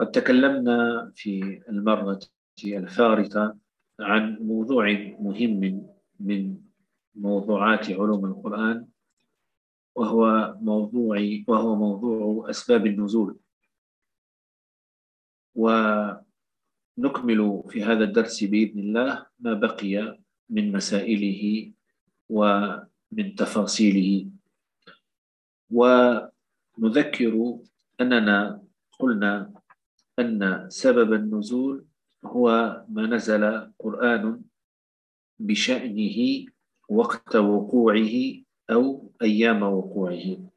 قد تكلمنا في المرة الفارطة عن موضوع مهم من موضوعات علوم القرآن وهو موضوع وهو موضوع أسباب النزول. ونكمل في هذا الدرس بإذن الله ما بقي من مسائله ومن تفاصيله. ونذكر أننا قلنا أن سبب النزول هو ما نزل قرآن بشأنه وقت وقوعه أو أيام وقوعه.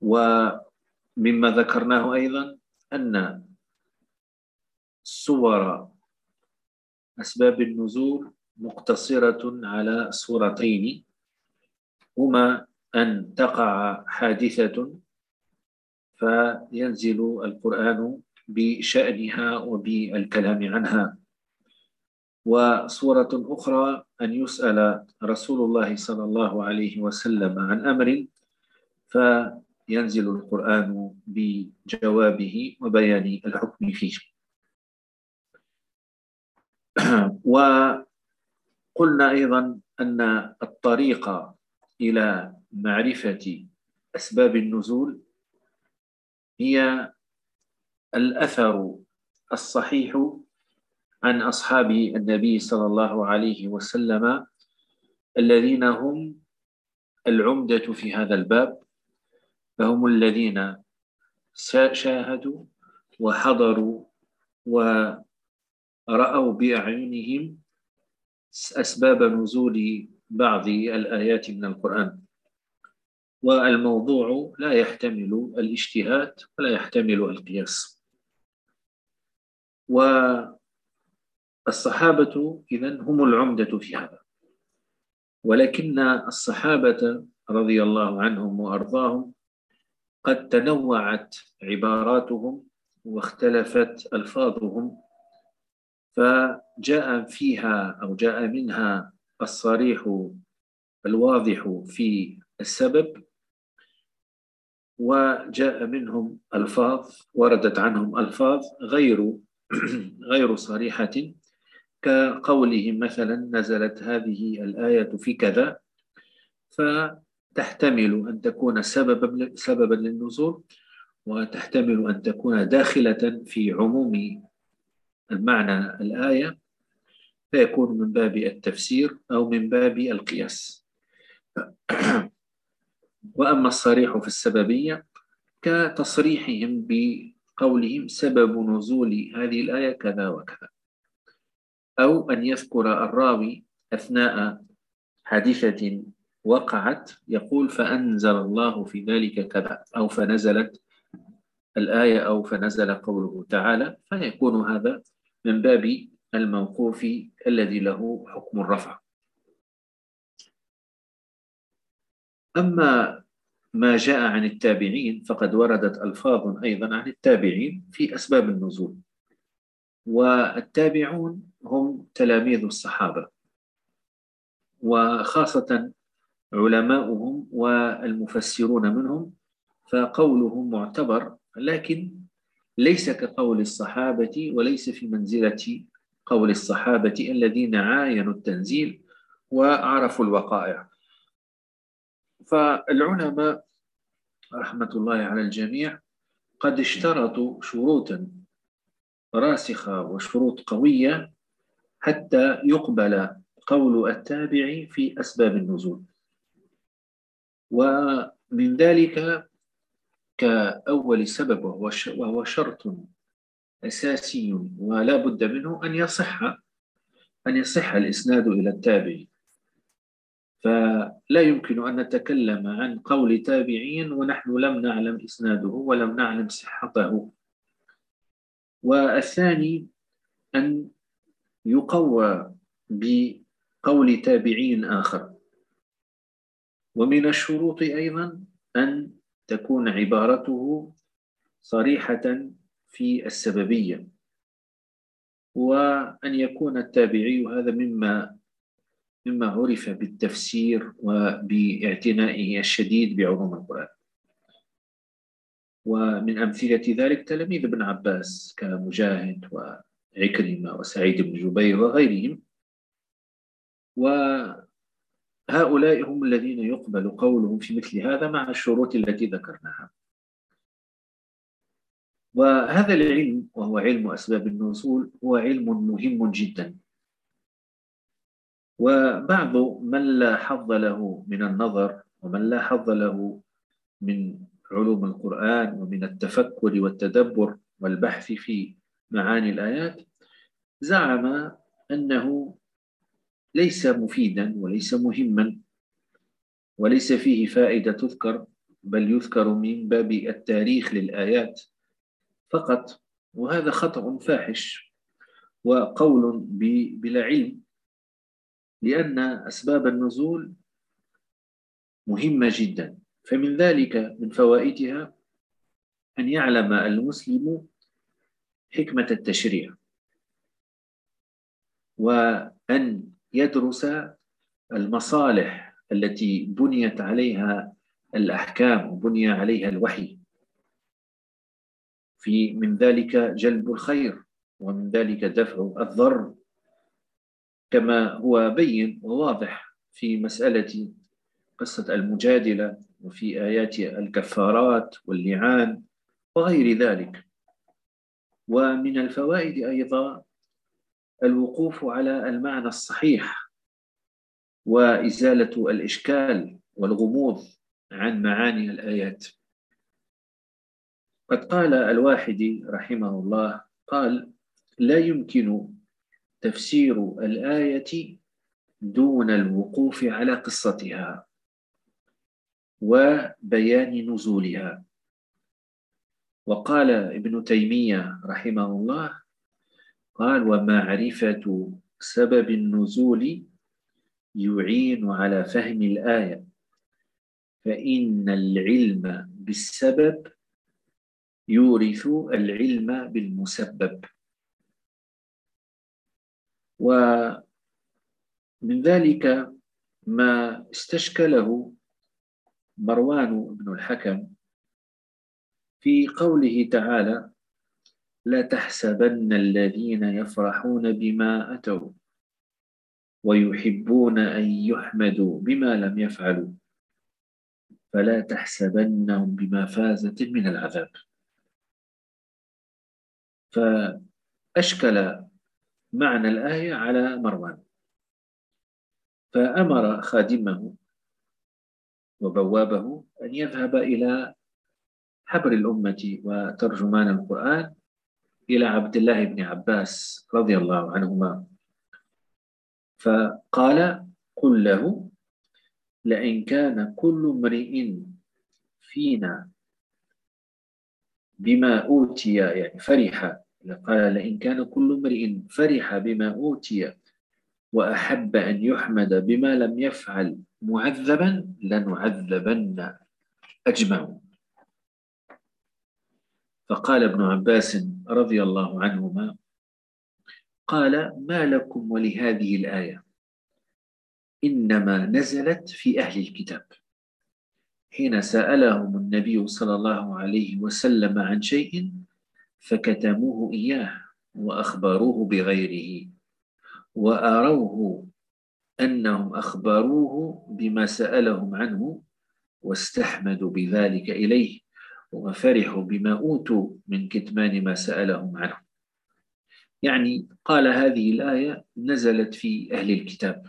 ومما ذكرناه أيضا أن صور أسباب النزول مقتصرة على صورتين هما أن تقع حادثة فينزل القرآن بشأنها وبالكلام عنها. وصورة أخرى أن يسأل رسول الله صلى الله عليه وسلم عن أمر فينزل القرآن بجوابه وبيان الحكم فيه. وقلنا أيضا أن الطريق إلى معرفة أسباب النزول هي الأثر الصحيح عن أصحاب النبي صلى الله عليه وسلم الذين هم العمدة في هذا الباب فهم الذين شاهدوا وحضروا ورأوا بأعينهم أسباب نزول بعض الآيات من القرآن. والموضوع لا يحتمل الاجتهاد ولا يحتمل القياس. والصحابة إذن هم العمدة في هذا. ولكن الصحابة رضي الله عنهم وأرضاهم قد تنوعت عباراتهم واختلفت ألفاظهم فجاء فيها أو جاء منها الصريح الواضح في السبب وجاء منهم ألفاظ وردت عنهم ألفاظ غير غير صريحة. كقولهم مثلا نزلت هذه الآية في كذا فتحتمل أن تكون سببا سببا للنزول وتحتمل أن تكون داخلة في عموم المعنى الآية فيكون من باب التفسير أو من باب القياس. وأما الصريح في السببية كتصريحهم بقولهم سبب نزول هذه الآية كذا وكذا. أو أن يذكر الراوي أثناء حادثة وقعت يقول فأنزل الله في ذلك كذا أو فنزلت الآية أو فنزل قوله تعالى فيكون هذا من باب الموقوف الذي له حكم الرفع. أما ما جاء عن التابعين فقد وردت ألفاظ أيضا عن التابعين في أسباب النزول. والتابعون هم تلاميذ الصحابة وخاصة علماؤهم والمفسرون منهم فقولهم معتبر لكن ليس كقول الصحابة وليس في منزلة قول الصحابة الذين عاينوا التنزيل وعرفوا الوقائع. فالعلماء رحمة الله على الجميع قد اشترطوا شروطا راسخة وشروط قوية حتى يقبل قول التابع في أسباب النزول. ومن ذلك كأول سبب وهو شرط أساسي ولا بد منه أن يصح أن يصح الإسناد إلى التابع. فلا يمكن أن نتكلم عن قول تابعي ونحن لم نعلم إسناده ولم نعلم صحته. والثاني أن يقوى بقول تابعي آخر. ومن الشروط أيضا أن تكون عبارته صريحة في السببية. وأن يكون التابعي هذا مما مما عرف بالتفسير وباعتنائه الشديد بعلوم القرآن. ومن أمثلة ذلك تلاميذ ابن عباس كمجاهد وعكرمة وسعيد بن جبير وغيرهم. وهؤلاء هم الذين يقبل قولهم في مثل هذا مع الشروط التي ذكرناها. وهذا العلم وهو علم أسباب النزول هو علم مهم جدا. وبعض من لا حظ له من النظر ومن لا حظ له من علوم القرآن ومن التفكر والتدبر والبحث في معاني الآيات زعم أنه ليس مفيدا وليس مهما وليس فيه فائدة تذكر بل يذكر من باب التاريخ للآيات فقط وهذا خطأ فاحش وقول بلا علم. لأن أسباب النزول مهمة جدا. فمن ذلك من فوائدها أن يعلم المسلم حكمة التشريع وأن يدرس المصالح التي بنيت عليها الأحكام وبني عليها الوحي. في من ذلك جلب الخير ومن ذلك دفع الضر. كما هو بين وواضح في مسألة قصة المجادلة وفي آيات الكفارات واللعان وغير ذلك. ومن الفوائد أيضا الوقوف على المعنى الصحيح وإزالة الإشكال والغموض عن معاني الآيات. قد قال الواحد رحمه الله قال لا يمكن تفسير الآية دون الوقوف على قصتها وبيان نزولها. وقال ابن تيمية رحمه الله قال ومعرفة سبب النزول يعين على فهم الآية فإن العلم بالسبب يورث العلم بالمسبب. ومن ذلك ما استشكله مروان بن الحكم في قوله تعالى لا تحسبن الذين يفرحون بما أتوا ويحبون أن يحمدوا بما لم يفعلوا فلا تحسبنهم بما فازت من العذاب فأشكل معنى الآية على مروان. فأمر خادمه وبوابه أن يذهب إلى حبر الأمة وترجمان القرآن إلى عبد الله بن عباس رضي الله عنهما. فقال قل له لئن كان كل امرئ فينا بما أوتي يعني فرح قال لئن كان كل امرئ فرح بما أوتي وأحب أن يحمد بما لم يفعل معذبا لنعذبن أجمعون. فقال ابن عباس رضي الله عنهما قال ما لكم ولهذه الآية؟ إنما نزلت في أهل الكتاب. حين سألهم النبي صلى الله عليه وسلم عن شيء فكتموه إياه وأخبروه بغيره وأروه أنهم أخبروه بما سألهم عنه واستحمدوا بذلك إليه وفرحوا بما أوتوا من كتمان ما سألهم عنه. يعني قال هذه الآية نزلت في أهل الكتاب.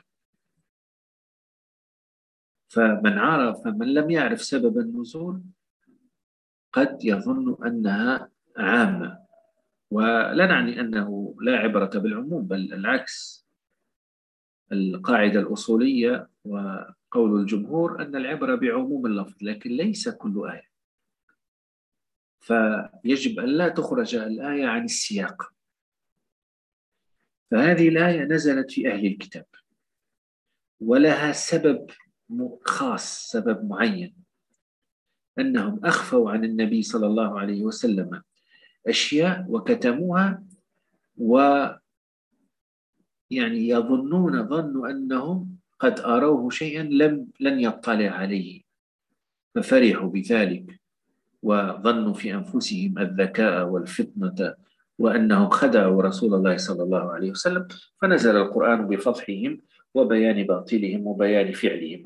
فمن عرف من لم يعرف سبب النزول قد يظن أنها عامة ولا نعني أنه لا عبرة بالعموم بل العكس. القاعدة الأصولية وقول الجمهور أن العبرة بعموم اللفظ لكن ليس كل آية. فيجب أن لا تخرج الآية عن السياق. فهذه الآية نزلت في أهل الكتاب ولها سبب خاص سبب معين أنهم أخفوا عن النبي صلى الله عليه وسلم أشياء وكتموها و يعني يظنون ظنوا أنهم قد أروه شيئا لم لن يطلع عليه ففرحوا بذلك وظنوا في أنفسهم الذكاء والفطنة وأنهم خدعوا رسول الله صلى الله عليه وسلم فنزل القرآن بفضحهم وبيان باطلهم وبيان فعلهم.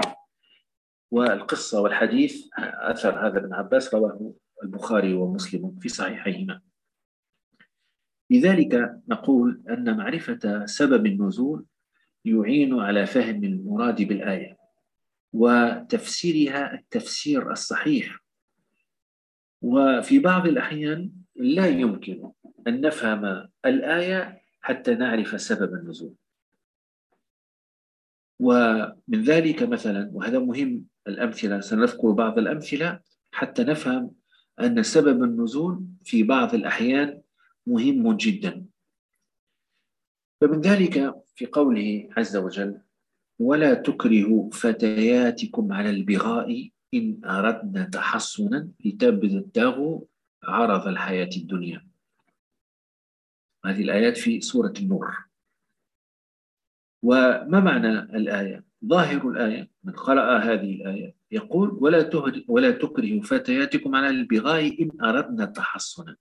والقصة والحديث أثر هذا ابن عباس رواه البخاري ومسلم في صحيحيهما. لذلك نقول أن معرفة سبب النزول يعين على فهم المراد بالآية وتفسيرها التفسير الصحيح. وفي بعض الأحيان لا يمكن أن نفهم الآية حتى نعرف سبب النزول. ومن ذلك مثلا وهذا مهم الأمثلة سنذكر بعض الأمثلة حتى نفهم أن سبب النزول في بعض الأحيان مهم جدا. فمن ذلك في قوله عز وجل ولا تكرهوا فتياتكم على البغاء إن أردنا تحصنا لتبتغوا عرض الحياة الدنيا. هذه الآيات في سورة النور. وما معنى الآية؟ ظاهر الآية من قرأ هذه الآية يقول ولا ولا تكرهوا فتياتكم على البغاء إن أردنا تحصنا.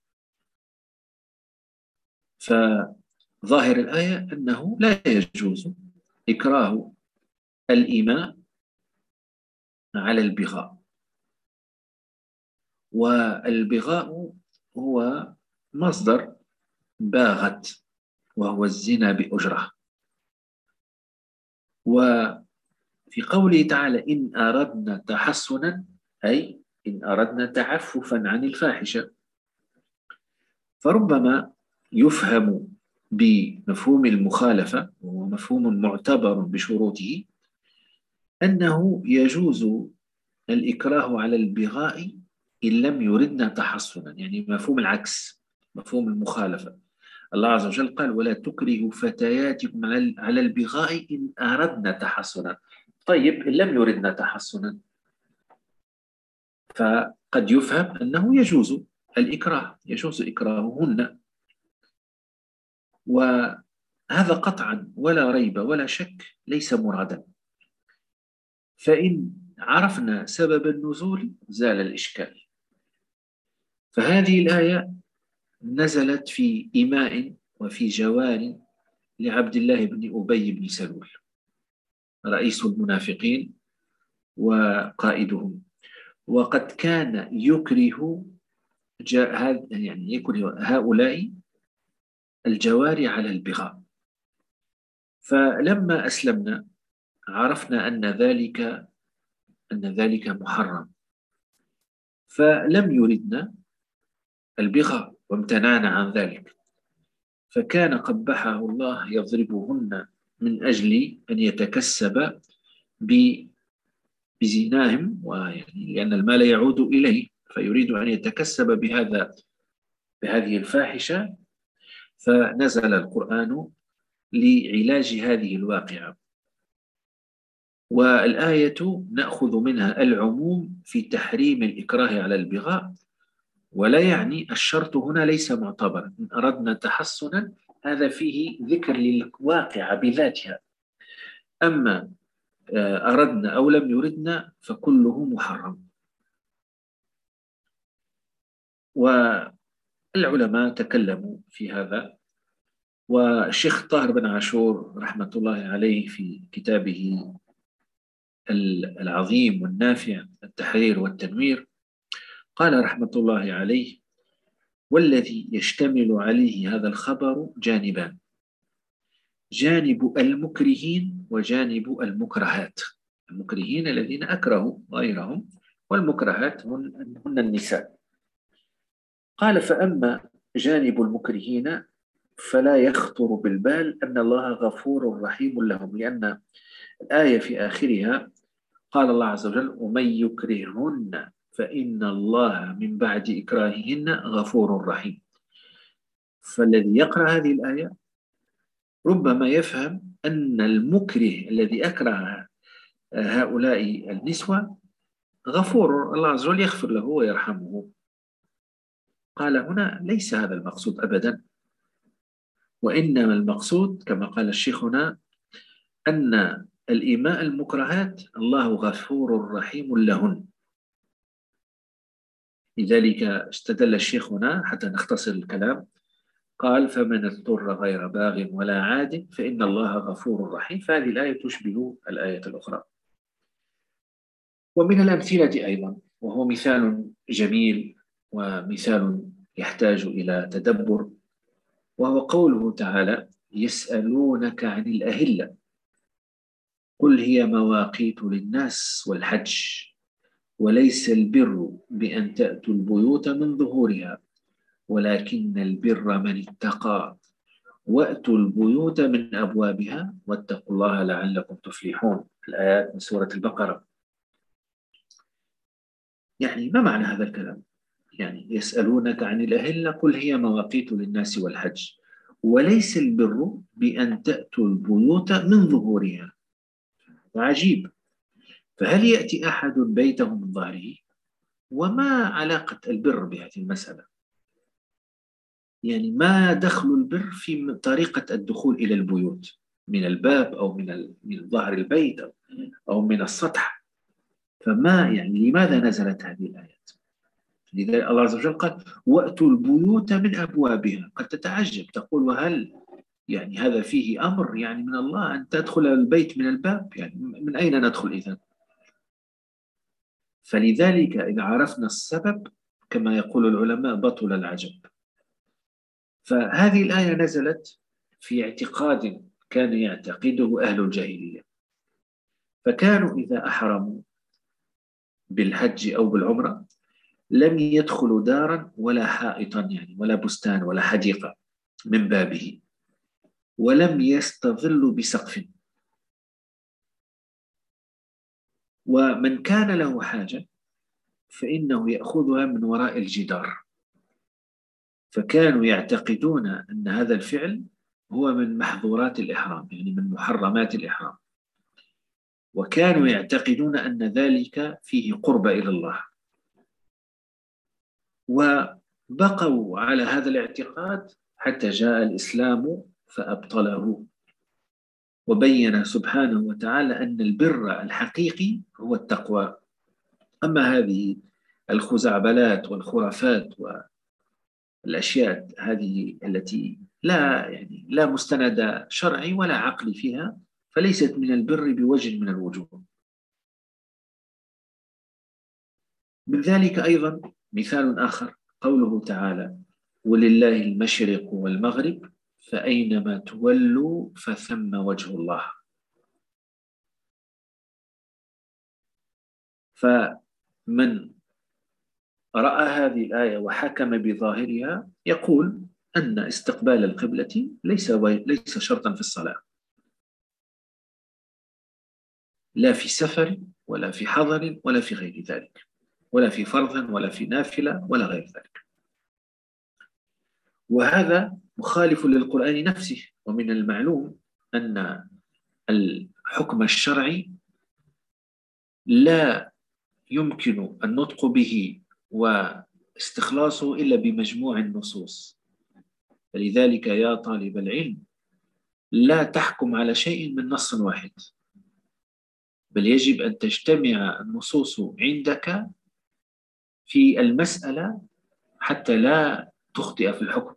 فظاهر الآية أنه لا يجوز إكراه الإماء على البغاء. والبغاء هو مصدر باغت وهو الزنا بأجرة. و في قوله تعالى إن أردنا تحصنا أي إن أردنا تعففا عن الفاحشة. فربما يفهم بمفهوم المخالفة وهو مفهوم معتبر بشروطه أنه يجوز الإكراه على البغاء إن لم يردنا تحصنا. يعني مفهوم العكس مفهوم المخالفة. الله عز وجل قال ولا تكرهوا فتياتكم على البغاء إن أردنا تحصنا. طيب إن لم يردنا تحصنا فقد يفهم أنه يجوز الإكراه يجوز إكراههن. وهذا قطعا ولا ريب ولا شك ليس مرادا. فإن عرفنا سبب النزول زال الإشكال. فهذه الآية نزلت في إماء وفي جوار لعبد الله بن أبي بن سلول. رئيس المنافقين وقائدهم. وقد كان يكره يعني يكره هؤلاء الجواري على البغاء. فلما أسلمنا عرفنا أن ذلك أن ذلك محرم. فلم يردنا البغاء وامتنعنا عن ذلك. فكان قبحه الله يضربهن من أجل أن يتكسب بزناهم ويعني لأن المال يعود إليه فيريد أن يتكسب بهذا بهذه الفاحشة. فنزل القرآن لعلاج هذه الواقعة. والآية نأخذ منها العموم في تحريم الإكراه على البغاء ولا يعني الشرط هنا ليس معتبرا. إن أردنا تحصنا هذا فيه ذكر للواقعة بذاتها. أما آه، أردنا أو لم يردنا فكله محرم. والعلماء تكلموا في هذا. والشيخ طاهر بن عاشور رحمة الله عليه في كتابه العظيم والنافع التحرير والتنوير قال رحمة الله عليه والذي يشتمل عليه هذا الخبر جانبان. جانب المكرهين وجانب المكرهات. المكرهين الذين أكرهوا غيرهم والمكرهات هن, هن النساء. قال فأما جانب المكرهين فلا يخطر بالبال أن الله غفور رحيم لهم لأن الآية في آخرها قال الله عز وجل ومن يكرهن فإن الله من بعد إكراههن غفور رحيم. فالذي يقرأ هذه الآية ربما يفهم أن المكره الذي أكره هؤلاء النسوة غفور الله عز وجل يغفر له ويرحمه. قال هنا ليس هذا المقصود أبدا وإنما المقصود كما قال الشيخ هنا أن الإيماء المكرهات الله غفور رحيم لهن. لذلك استدل الشيخ هنا حتى نختصر الكلام. قال فمن اضطر غير باغ ولا عاد فإن الله غفور رحيم. فهذه الآية تشبه الآية الأخرى. ومن الأمثلة أيضا وهو مثال جميل ومثال يحتاج إلى تدبر وهو قوله تعالى يسألونك عن الأهلة قل هي مواقيت للناس والحج. وليس البر بأن تأتوا البيوت من ظهورها ولكن البر من اتقى. وأتوا البيوت من أبوابها واتقوا الله لعلكم تفلحون. الآيات من سورة البقرة. يعني ما معنى هذا الكلام؟ يعني يسألونك عن الأهلة قل هي مواقيت للناس والحج. وليس البر بأن تأتوا البيوت من ظهورها. عجيب. فهل يأتي أحد بيته من ظهره؟ وما علاقة البر بهذه المسألة؟ يعني ما دخل البر في طريقة الدخول إلى البيوت من الباب أو من من ظهر البيت أو من السطح فما يعني لماذا نزلت هذه الآيات؟ لذلك الله عز وجل قال وأتوا البيوت من أبوابها قد تتعجب تقول وهل يعني هذا فيه أمر يعني من الله أن تدخل البيت من الباب يعني من أين ندخل إذن؟ فلذلك إذا عرفنا السبب كما يقول العلماء بطل العجب. فهذه الآية نزلت في اعتقاد كان يعتقده أهل الجاهلية. فكانوا إذا أحرموا بالحج أو بالعمرة لم يدخلوا دارا ولا حائطا يعني ولا بستان ولا حديقة من بابه ولم يستظلوا بسقف. ومن كان له حاجة فإنه يأخذها من وراء الجدار. فكانوا يعتقدون أن هذا الفعل هو من محظورات الإحرام يعني من محرمات الإحرام. وكانوا يعتقدون أن ذلك فيه قرب إلى الله. وبقوا على هذا الاعتقاد حتى جاء الإسلام فأبطله. وبين سبحانه وتعالى أن البر الحقيقي هو التقوى. أما هذه الخزعبلات والخرافات والأشياء هذه التي لا يعني لا مستند شرعي ولا عقلي فيها فليست من البر بوجه من الوجوه. من ذلك أيضا مثال آخر قوله تعالى ولله المشرق والمغرب فأينما تولوا فثم وجه الله. فمن رأى هذه الآية وحكم بظاهرها يقول أن استقبال القبلة ليس ليس شرطا في الصلاة. لا في سفر ولا في حضر ولا في غير ذلك ولا في فرض ولا في نافلة ولا غير ذلك. وهذا مخالف للقرآن نفسه. ومن المعلوم أن الحكم الشرعي لا يمكن النطق به واستخلاصه إلا بمجموع النصوص. فلذلك يا طالب العلم لا تحكم على شيء من نص واحد. بل يجب أن تجتمع النصوص عندك في المسألة حتى لا تخطئ في الحكم.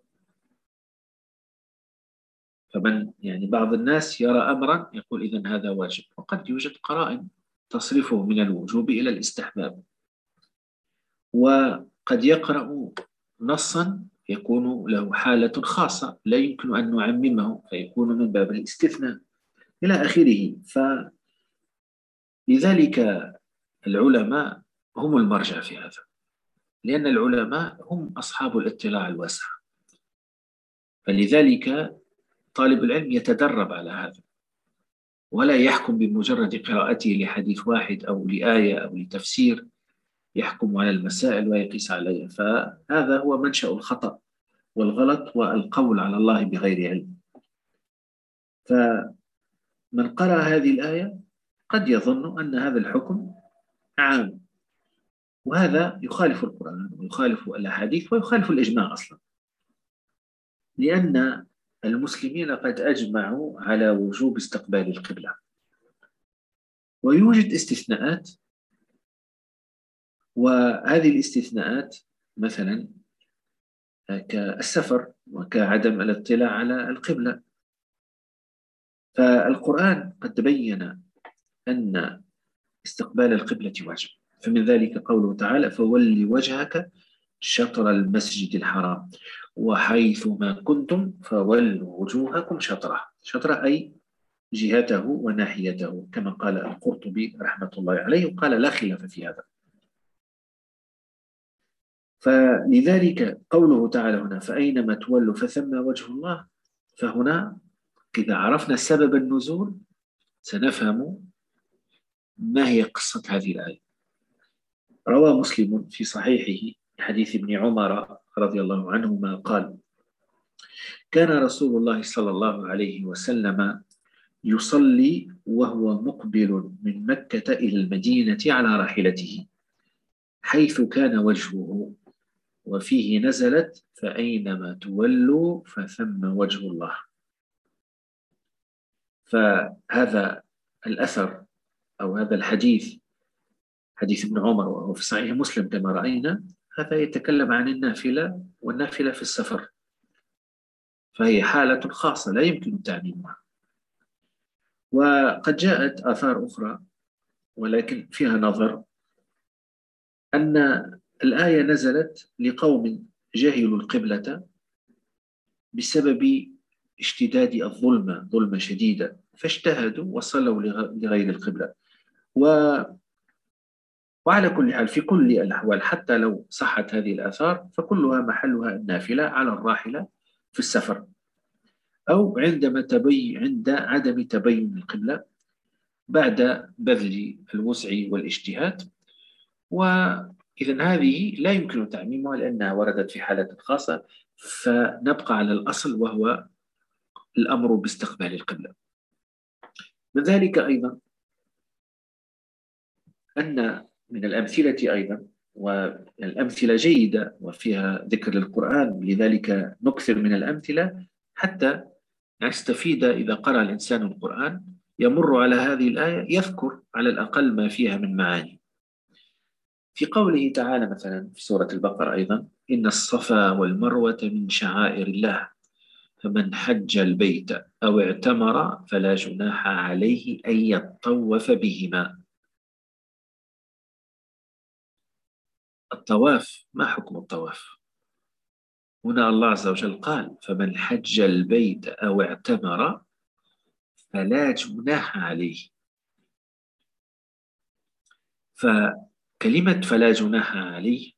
فمن يعني بعض الناس يرى أمرا يقول إذا هذا واجب. وقد يوجد قرائن تصرفه من الوجوب إلى الاستحباب. وقد يقرأ نصا يكون له حالة خاصة لا يمكن أن نعممه فيكون من باب الاستثناء إلى آخره. فلذلك العلماء هم المرجع في هذا لأن العلماء هم أصحاب الاطلاع الواسع. فلذلك طالب العلم يتدرب على هذا. ولا يحكم بمجرد قراءته لحديث واحد أو لآية أو لتفسير. يحكم على المسائل ويقيس عليها. فهذا هو منشأ الخطأ والغلط والقول على الله بغير علم. فمن قرأ هذه الآية قد يظن أن هذا الحكم عام. وهذا يخالف القرآن ويخالف الأحاديث ويخالف الإجماع أصلا. لأن المسلمين قد أجمعوا على وجوب استقبال القبلة. ويوجد استثناءات وهذه الاستثناءات مثلا كالسفر وكعدم الاطلاع على القبلة. فالقرآن قد تبين أن استقبال القبلة واجب. فمن ذلك قوله تعالى فول وجهك شطر المسجد الحرام. وحيث ما كنتم فولوا وجوهكم شطرة. شطرة أي جهته وناحيته كما قال القرطبي رحمة الله عليه وقال لا خلاف في هذا. فلذلك قوله تعالى هنا فأينما تولوا فثم وجه الله فهنا إذا عرفنا سبب النزول سنفهم ما هي قصة هذه الآية. روى مسلم في صحيحه حديث ابن عمر رضي الله عنهما قال كان رسول الله صلى الله عليه وسلم يصلي وهو مقبل من مكة إلى المدينة على راحلته حيث كان وجهه وفيه نزلت فأينما تولوا فثم وجه الله فهذا الأثر أو هذا الحديث حديث ابن عمر وهو في صحيح مسلم كما رأينا هذا يتكلم عن النافلة والنافلة في السفر. فهي حالة خاصة لا يمكن تعميمها وقد جاءت آثار أخرى ولكن فيها نظر أن الآية نزلت لقوم جهلوا القبلة بسبب اشتداد الظلمة ظلمة شديدة فاجتهدوا وصلوا لغير القبلة. و وعلى كل حال في كل الأحوال حتى لو صحت هذه الآثار فكلها محلها النافلة على الراحلة في السفر. أو عندما تبي عند عدم تبين القبلة بعد بذل الوسع والاجتهاد. وإذا هذه لا يمكن تعميمها لأنها وردت في حالة خاصة فنبقى على الأصل وهو الأمر باستقبال القبلة. من ذلك أيضا أن من الأمثلة أيضا والأمثلة جيدة وفيها ذكر للقرآن لذلك نكثر من الأمثلة حتى نستفيد إذا قرأ الإنسان القرآن. يمر على هذه الآية يذكر على الأقل ما فيها من معاني. في قوله تعالى مثلا في سورة البقرة أيضا إن الصفا والمروة من شعائر الله فمن حج البيت أو اعتمر فلا جناح عليه أن يطوف بهما. الطواف ما حكم الطواف؟ هنا الله عز وجل قال فمن حج البيت أو اعتمر فلا جناح عليه. فكلمة فلا جناح عليه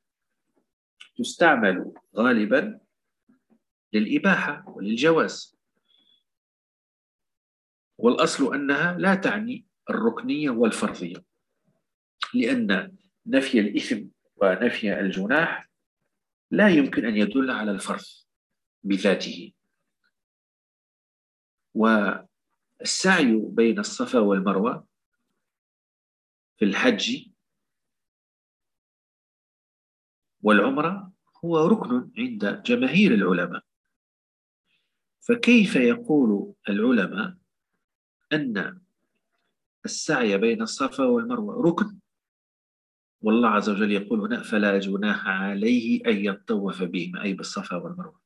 تستعمل غالبا للإباحة وللجواز. والأصل أنها لا تعني الركنية والفرضية لأن نفي الإثم ونفي الجناح لا يمكن أن يدل على الفرض بذاته. والسعي بين الصفا والمروة في الحج والعمرة هو ركن عند جماهير العلماء. فكيف يقول العلماء أن السعي بين الصفا والمروة ركن؟ والله عز وجل يقول هنا فلا جناح عليه أن يطوف بهما. أي بالصفا والمروة.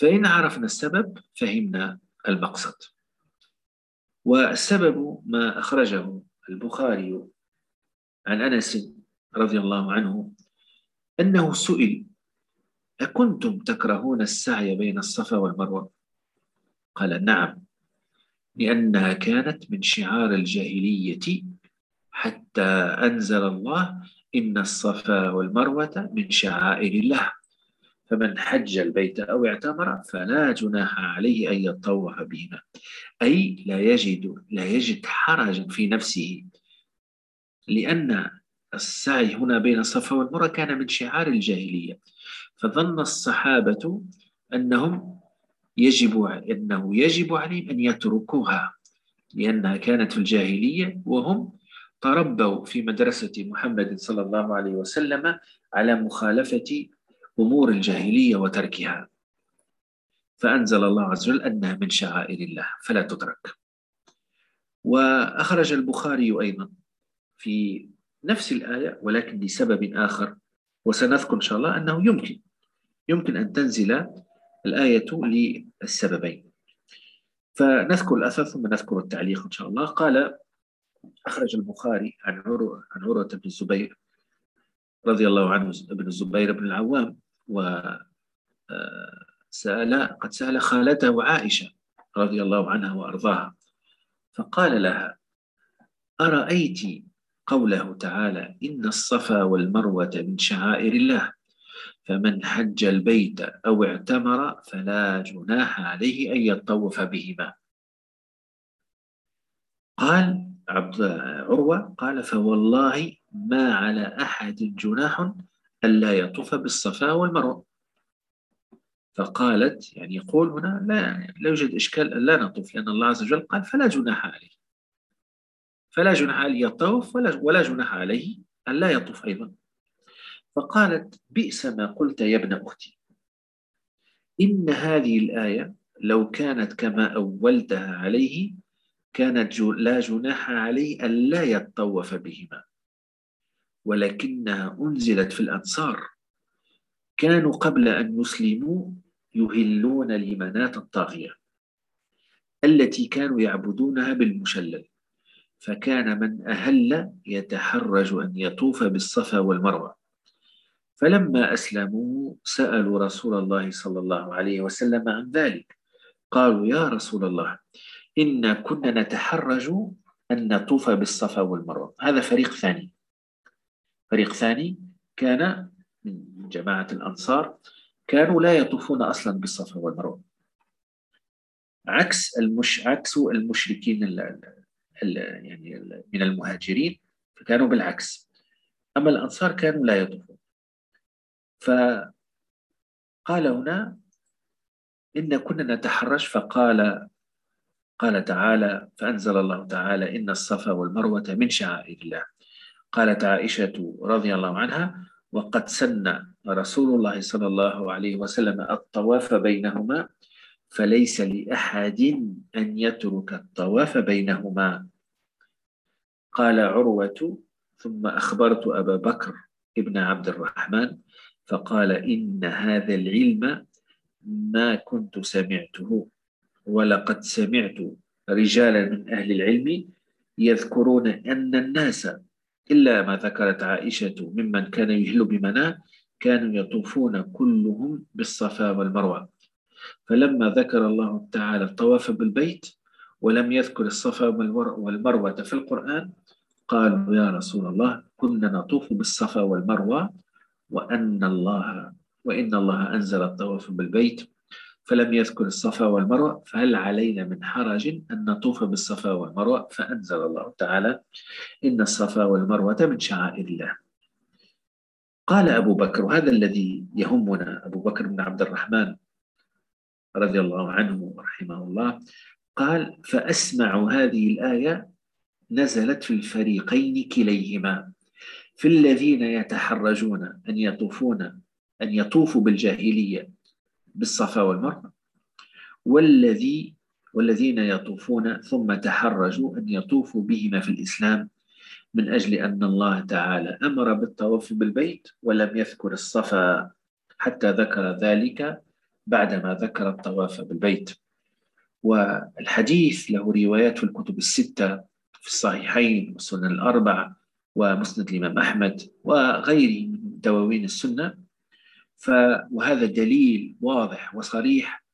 فإن عرفنا السبب فهمنا المقصد. والسبب ما أخرجه البخاري عن أنس رضي الله عنه أنه سئل أكنتم تكرهون السعي بين الصفا والمروة؟ قال نعم لأنها كانت من شعار الجاهلية حتى أنزل الله إن الصفا والمروة من شعائر الله. فمن حج البيت أو اعتمر فلا جناح عليه أن يطوف بهما. أي لا يجد لا يجد حرجا في نفسه لأن السعي هنا بين الصفا والمروة كان من شعار الجاهلية. فظن الصحابة أنهم يجب أنه يجب عليهم أن يتركوها لأنها كانت في الجاهلية وهم تربوا في مدرسة محمد صلى الله عليه وسلم على مخالفة أمور الجاهلية وتركها. فأنزل الله عز وجل أنها من شعائر الله فلا تترك وأخرج البخاري أيضا في نفس الآية ولكن لسبب آخر وسنذكر إن شاء الله أنه يمكن. يمكن أن تنزل الآية للسببين. فنذكر الأثر ثم نذكر التعليق إن شاء الله. قال أخرج البخاري عن عروة عن عروة بن الزبير رضي الله عنه ابن الزبير بن العوام و آه، سأل قد سأل خالته عائشة رضي الله عنها وأرضاها فقال لها أرأيت قوله تعالى إن الصفا والمروة من شعائر الله فمن حج البيت أو اعتمر فلا جناح عليه أن يطوف بهما. قال عبد عروة قال فوالله ما على أحد جناح ألا يطوف بالصفا والمروة. فقالت يعني يقول هنا لا, يعني لا يوجد إشكال لا نطوف لأن الله عز وجل قال فلا جناح عليه. فلا جناح عليه يطوف ولا, ولا جناح عليه ألا يطوف أيضا. فقالت بئس ما قلت يا ابن أختي. إن هذه الآية لو كانت كما أولتها عليه كانت لا جناح عليه ألا يتطوف بهما ولكنها أنزلت في الأنصار. كانوا قبل أن يسلموا يهلون لمنات الطاغية التي كانوا يعبدونها بالمشلل. فكان من أهل يتحرج أن يطوف بالصفا والمروة. فلما أسلموا سألوا رسول الله صلى الله عليه وسلم عن ذلك. قالوا يا رسول الله إنا كنا نتحرج أن نطوف بالصفا والمروة هذا فريق ثاني. فريق ثاني كان من جماعة الأنصار كانوا لا يطوفون أصلا بالصفا والمروة. عكس المش عكس المشركين ال ال يعني ال من المهاجرين فكانوا بالعكس. أما الأنصار كانوا لا يطوفون. فقال هنا إن كنا نتحرج فقال قال تعالى فأنزل الله تعالى إن الصفا والمروة من شعائر الله. قالت عائشة رضي الله عنها وقد سن رسول الله صلى الله عليه وسلم الطواف بينهما فليس لأحد أن يترك الطواف بينهما. قال عروة ثم أخبرت أبا بكر ابن عبد الرحمن فقال إن هذا العلم ما كنت سمعته. ولقد سمعت رجالا من أهل العلم يذكرون أن الناس إلا ما ذكرت عائشة ممن كان يهل بمناه كانوا يطوفون كلهم بالصفا والمروة. فلما ذكر الله تعالى الطواف بالبيت ولم يذكر الصفا والمروة في القرآن قالوا يا رسول الله كنا نطوف بالصفا والمروة وأن الله وإن الله أنزل الطواف بالبيت فلم يذكر الصفا والمروة فهل علينا من حرج أن نطوف بالصفا والمروة؟ فأنزل الله تعالى إن الصفا والمروة من شعائر الله. قال أبو بكر وهذا الذي يهمنا أبو بكر بن عبد الرحمن رضي الله عنه ورحمه الله قال فأسمع هذه الآية نزلت في الفريقين كليهما في الذين يتحرجون أن يطوفون أن يطوفوا بالجاهلية بالصفا والمروة. والذي والذين يطوفون ثم تحرجوا أن يطوفوا بهما في الإسلام من أجل أن الله تعالى أمر بالطواف بالبيت ولم يذكر الصفا حتى ذكر ذلك بعدما ذكر الطواف بالبيت. والحديث له روايات في الكتب الستة في الصحيحين والسنن الأربع ومسند الإمام أحمد وغيره من دواوين السنة. وهذا دليل واضح وصريح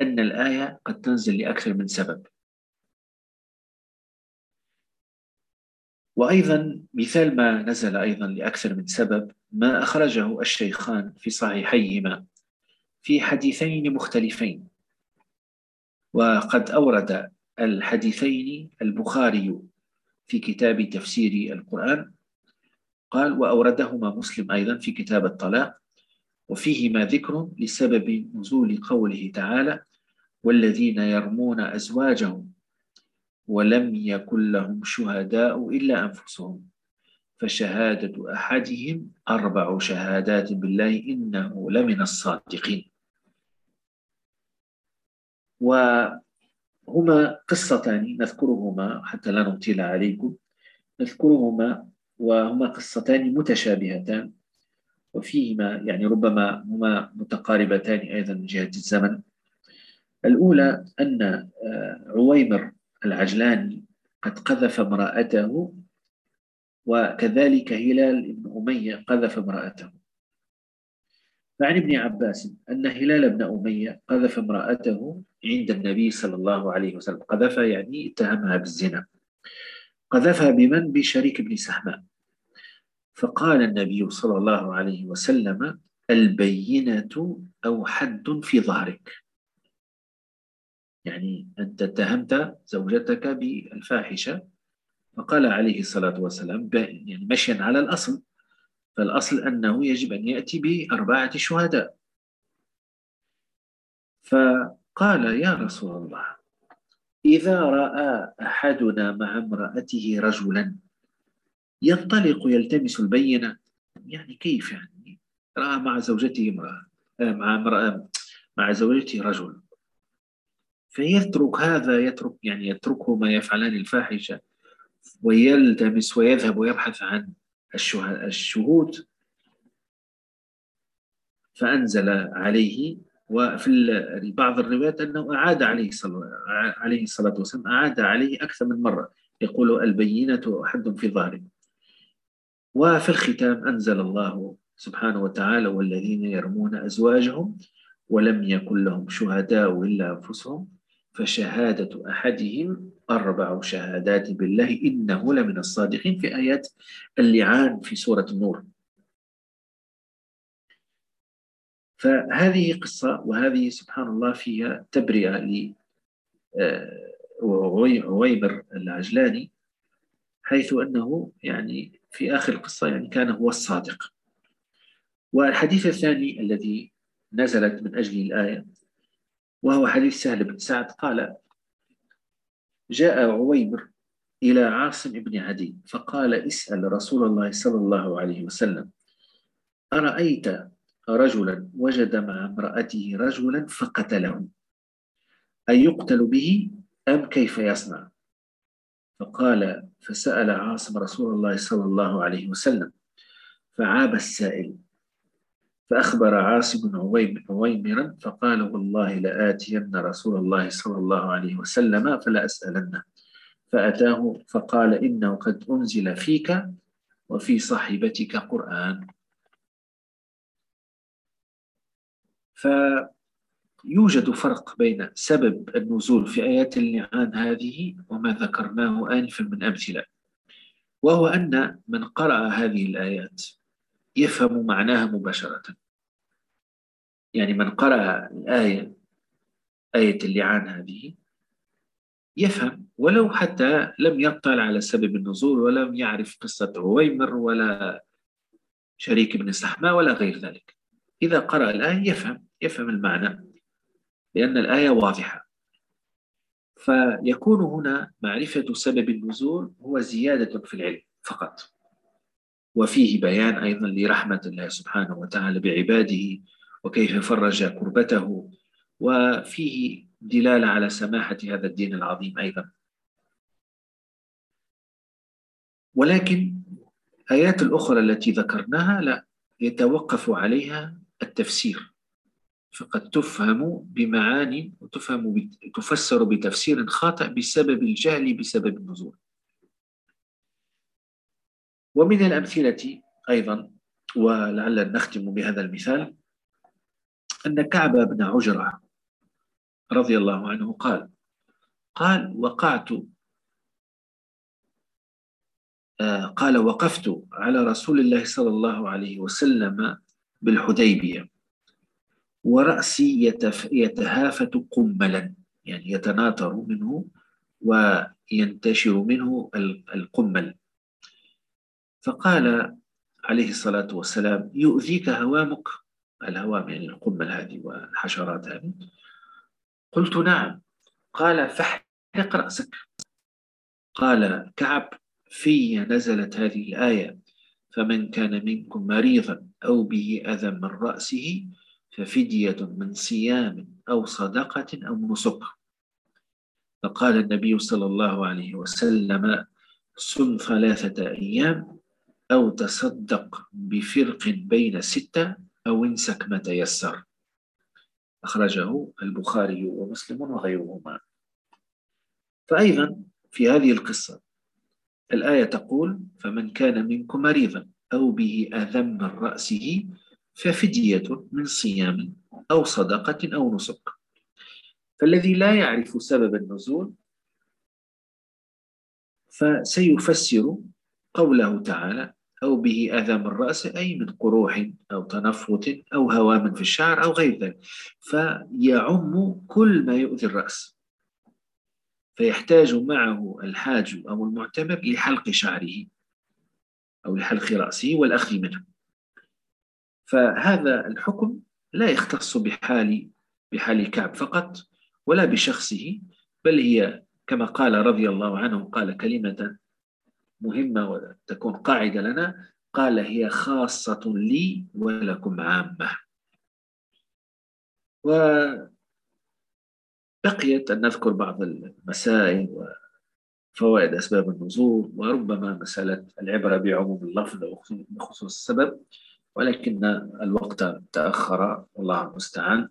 أن الآية قد تنزل لأكثر من سبب. وأيضا مثال ما نزل أيضا لأكثر من سبب ما أخرجه الشيخان في صحيحيهما في حديثين مختلفين. وقد أورد الحديثين البخاري في كتاب تفسير القرآن. قال وأوردهما مسلم أيضا في كتاب الطلاق. وفيهما ذكر لسبب نزول قوله تعالى والذين يرمون أزواجهم ولم يكن لهم شهداء إلا أنفسهم فشهادة أحدهم أربع شهادات بالله إنه لمن الصادقين. وهما قصتان نذكرهما حتى لا نطيل عليكم. نذكرهما وهما قصتان متشابهتان. وفيهما يعني ربما هما متقاربتان أيضا من جهة الزمن. الأولى أن آه، عويمر العجلاني قد قذف امرأته وكذلك هلال بن أمية قذف امرأته. فعن ابن عباس أن هلال بن أمية قذف امرأته عند النبي صلى الله عليه وسلم. قذف يعني اتهمها بالزنا. قذفها بمن؟ بشريك بن سهمان فقال النبي صلى الله عليه وسلم البينة أو حد في ظهرك. يعني أنت اتهمت زوجتك بالفاحشة فقال عليه الصلاة والسلام يعني مشيا على الأصل فالأصل أنه يجب أن يأتي بأربعة شهداء. فقال يا رسول الله إذا رأى أحدنا مع امرأته رجلا ينطلق يلتمس البينة. يعني كيف يعني؟ رأى مع زوجته امرأة مع امرأة مع زوجته رجل. فيترك هذا يترك يعني يتركه ما يفعلان الفاحشة ويلتمس ويذهب ويبحث عن الشهود. فأنزل عليه وفي بعض الروايات أنه أعاد عليه صلى عليه الصلاة والسلام أعاد عليه أكثر من مرة. يقول البينة حد في ظهره. وفي الختام أنزل الله سبحانه وتعالى والذين يرمون أزواجهم ولم يكن لهم شهداء إلا أنفسهم فشهادة أحدهم أربع شهادات بالله إنه لمن الصادقين في آيات اللعان في سورة النور. فهذه قصة وهذه سبحان الله فيها تبرئة ل آه، عويمر العجلاني حيث أنه يعني في آخر القصة يعني كان هو الصادق. والحديث الثاني الذي نزلت من أجل الآية وهو حديث سهل بن سعد قال جاء عويمر إلى عاصم بن عدي فقال اسأل رسول الله صلى الله عليه وسلم أرأيت رجلا وجد مع امرأته رجلا فقتله أيقتل به أم كيف يصنع؟ فقال فسأل عاصم رسول الله صلى الله عليه وسلم فعاب السائل فأخبر عاصم عويمرا فقال والله لآتين رسول الله صلى الله عليه وسلم فلا أسألنه. فأتاه فقال إنه قد أنزل فيك وفي صاحبتك قرآن. فيوجد فرق بين سبب النزول في آيات اللعان هذه ما ذكرناه آنفا من أمثلة. وهو أن من قرأ هذه الآيات يفهم معناها مباشرة. يعني من قرأ الآية آية اللعان هذه يفهم ولو حتى لم يطلع على سبب النزول ولم يعرف قصة رويمر ولا شريك بن السحماء ولا غير ذلك. إذا قرأ الآية يفهم يفهم المعنى لأن الآية واضحة. فيكون هنا معرفة سبب النزول هو زيادة في العلم فقط. وفيه بيان أيضا لرحمة الله سبحانه وتعالى بعباده وكيف فرج كربته. وفيه دلالة على سماحة هذا الدين العظيم أيضا. ولكن آيات الأخرى التي ذكرناها لا يتوقف عليها التفسير. فقد تفهم بمعاني وتفهم تفسر بتفسير خاطئ بسبب الجهل بسبب النزول. ومن الأمثلة أيضا ولعل نختم بهذا المثال أن كعب بن عجرة رضي الله عنه قال قال وقعت آه، قال وقفت على رسول الله صلى الله عليه وسلم بالحديبية. ورأسي يتف... يتهافت قملا يعني يتناثر منه وينتشر منه القمل فقال عليه الصلاة والسلام يؤذيك هوامك. الهوام يعني القمل هذه والحشرات هذه. قلت نعم. قال فاحرق رأسك. قال كعب في نزلت هذه الآية فمن كان منكم مريضا أو به أذى من رأسه ففدية من صيام أو صدقة أو نسك. فقال النبي صلى الله عليه وسلم صم ثلاثة أيام أو تصدق بفرق بين ستة أو انسك ما تيسر. أخرجه البخاري ومسلم وغيرهما. فأيضا في هذه القصة الآية تقول فمن كان منكم مريضا أو به أذى من رأسه ففدية من صيام أو صدقة أو نسك. فالذي لا يعرف سبب النزول فسيفسر قوله تعالى أو به أذى من رأس أي من قروح أو تنفط أو هوام في الشعر أو غير ذلك. فيعم كل ما يؤذي الرأس. فيحتاج معه الحاج أو المعتمر لحلق شعره أو لحلق رأسه والأخذ منه. فهذا الحكم لا يختص بحال بحال كعب فقط ولا بشخصه بل هي كما قال رضي الله عنه قال كلمة مهمة وتكون قاعدة لنا قال هي خاصة لي ولكم عامة. وبقيت أن نذكر بعض المسائل وفوائد أسباب النزول وربما مسألة العبرة بعموم اللفظ وخصوص السبب. ولكن الوقت تأخر والله المستعان.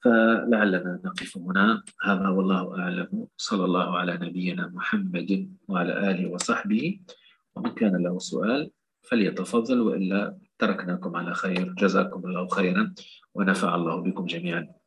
فلعلنا نقف هنا. هذا والله أعلم. صلى الله على نبينا محمد وعلى آله وصحبه. ومن كان له سؤال فليتفضل وإلا تركناكم على خير. جزاكم الله خيرا ونفع الله بكم جميعا.